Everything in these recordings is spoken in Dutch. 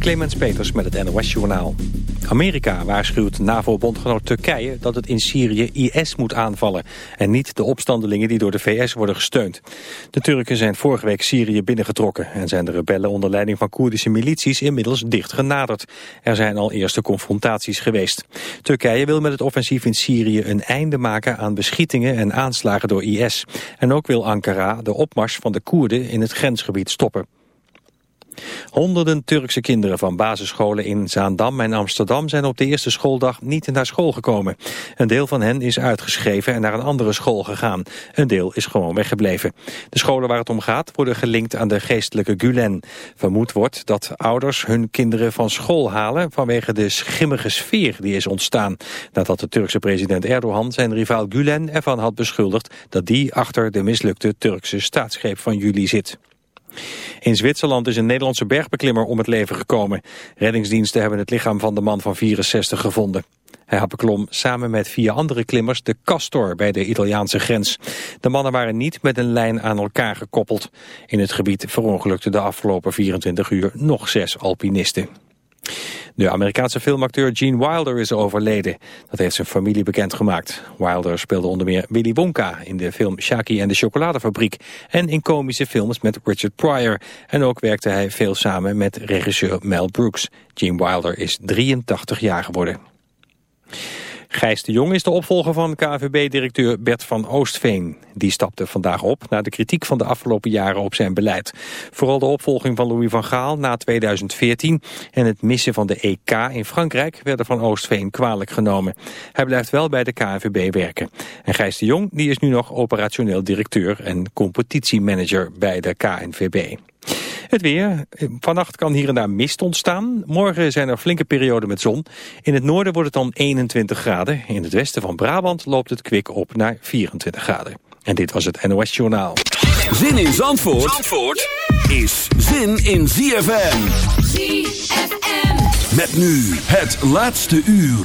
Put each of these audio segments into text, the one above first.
Clemens Peters met het NOS-journaal. Amerika waarschuwt NAVO-bondgenoot Turkije dat het in Syrië IS moet aanvallen... en niet de opstandelingen die door de VS worden gesteund. De Turken zijn vorige week Syrië binnengetrokken... en zijn de rebellen onder leiding van Koerdische milities inmiddels dicht genaderd. Er zijn al eerste confrontaties geweest. Turkije wil met het offensief in Syrië een einde maken aan beschietingen en aanslagen door IS. En ook wil Ankara de opmars van de Koerden in het grensgebied stoppen. Honderden Turkse kinderen van basisscholen in Zaandam en Amsterdam zijn op de eerste schooldag niet naar school gekomen. Een deel van hen is uitgeschreven en naar een andere school gegaan. Een deel is gewoon weggebleven. De scholen waar het om gaat worden gelinkt aan de geestelijke Gulen. Vermoed wordt dat ouders hun kinderen van school halen vanwege de schimmige sfeer die is ontstaan. Nadat de Turkse president Erdogan zijn rivaal Gulen ervan had beschuldigd dat die achter de mislukte Turkse staatsgreep van juli zit. In Zwitserland is een Nederlandse bergbeklimmer om het leven gekomen. Reddingsdiensten hebben het lichaam van de man van 64 gevonden. Hij beklom samen met vier andere klimmers de Castor bij de Italiaanse grens. De mannen waren niet met een lijn aan elkaar gekoppeld. In het gebied verongelukten de afgelopen 24 uur nog zes alpinisten. De Amerikaanse filmacteur Gene Wilder is overleden. Dat heeft zijn familie bekendgemaakt. Wilder speelde onder meer Willy Wonka in de film Shaki en de chocoladefabriek... en in komische films met Richard Pryor. En ook werkte hij veel samen met regisseur Mel Brooks. Gene Wilder is 83 jaar geworden. Gijs de Jong is de opvolger van KNVB-directeur Bert van Oostveen. Die stapte vandaag op na de kritiek van de afgelopen jaren op zijn beleid. Vooral de opvolging van Louis van Gaal na 2014 en het missen van de EK in Frankrijk werden van Oostveen kwalijk genomen. Hij blijft wel bij de KNVB werken. En Gijs de Jong die is nu nog operationeel directeur en competitiemanager bij de KNVB. Het weer. Vannacht kan hier en daar mist ontstaan. Morgen zijn er flinke perioden met zon. In het noorden wordt het dan 21 graden. In het westen van Brabant loopt het kwik op naar 24 graden. En dit was het NOS Journaal. Zin in Zandvoort, Zandvoort is zin in ZFM. ZFM. Met nu het laatste uur.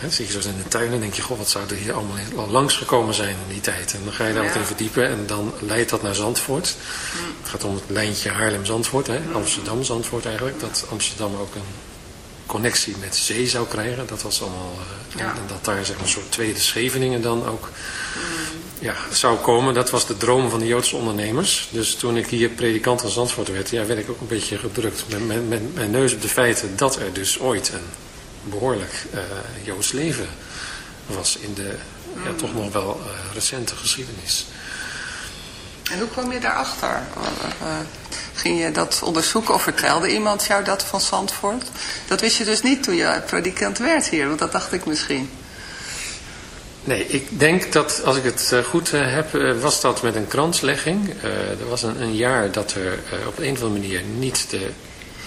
Hè, zie je zo in de tuin en denk je, goh, wat zou er hier allemaal al langsgekomen zijn in die tijd. En dan ga je daar Ja. wat in verdiepen en dan leidt dat naar Zandvoort. Het gaat om het lijntje Haarlem-Zandvoort, hè, Amsterdam-Zandvoort eigenlijk. Dat Amsterdam ook een connectie met zee zou krijgen. Dat was allemaal, eh, Ja. en dat daar zeg maar, een soort tweede Scheveningen dan ook ja, zou komen. Dat was de droom van de Joodse ondernemers. Dus toen ik hier predikant van Zandvoort werd, ja, werd ik ook een beetje gedrukt. Met mijn neus op de feiten dat er dus ooit een behoorlijk eh, Joods leven was in de ja, toch nog wel eh, recente geschiedenis. En hoe kwam je daarachter? Eh, ging je dat onderzoeken of vertelde iemand jou dat van Zandvoort? Dat wist je dus niet toen je predikant werd hier, want dat dacht ik misschien. Nee, ik denk dat als ik het goed heb, was dat met een kranslegging. Er was een, een jaar dat er op een of andere manier niet de,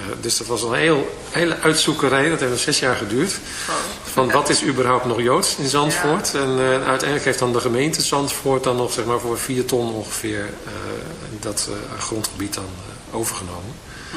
Uh, dus dat was een heel, hele uitzoekerij, dat heeft zes jaar geduurd. Van wat is überhaupt nog Joods in Zandvoort? Ja. En uh, uiteindelijk heeft dan de gemeente Zandvoort dan nog zeg maar, voor vier ton ongeveer uh, dat grondgebied dan overgenomen. Hm.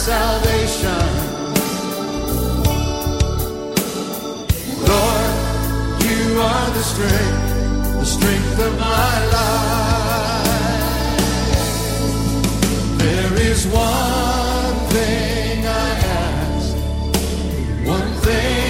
Salvation. Lord, you are the strength, the strength of my life. There is one thing I ask, one thing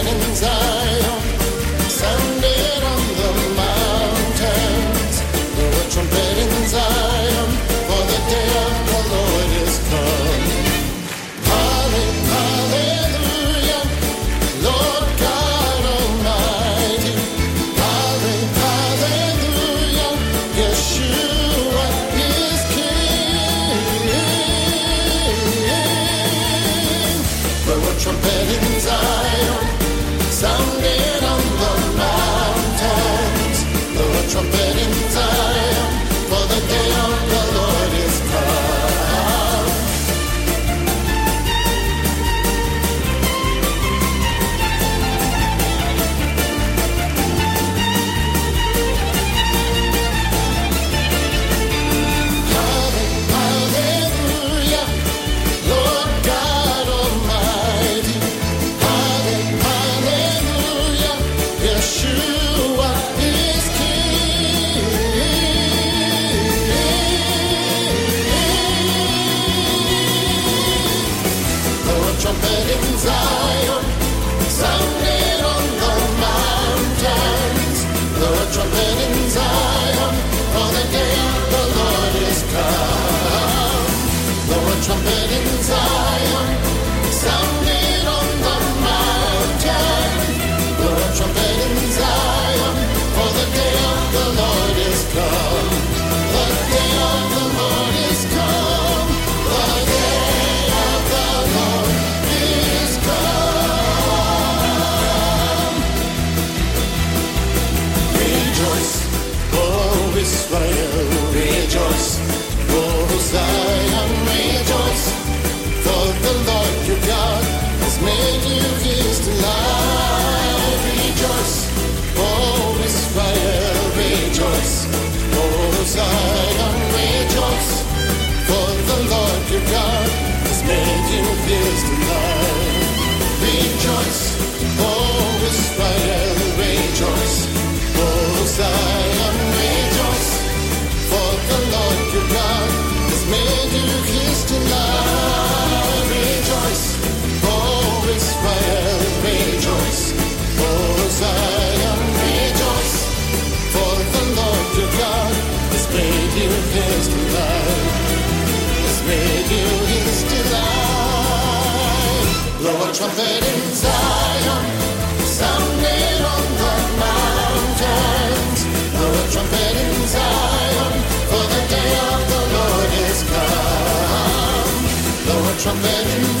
from that you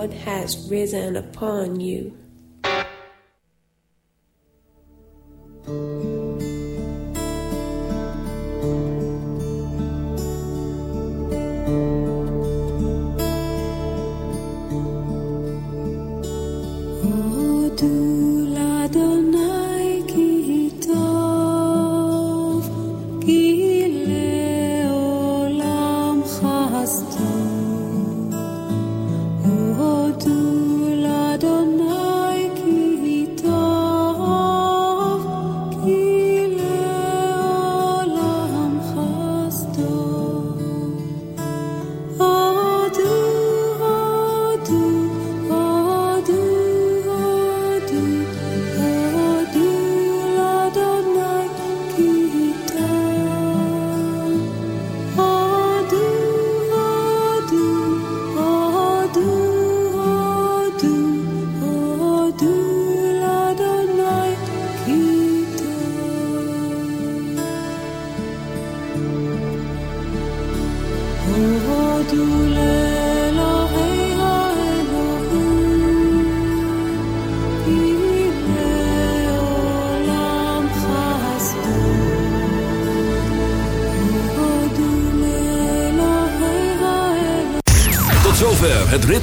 Lord has risen upon you.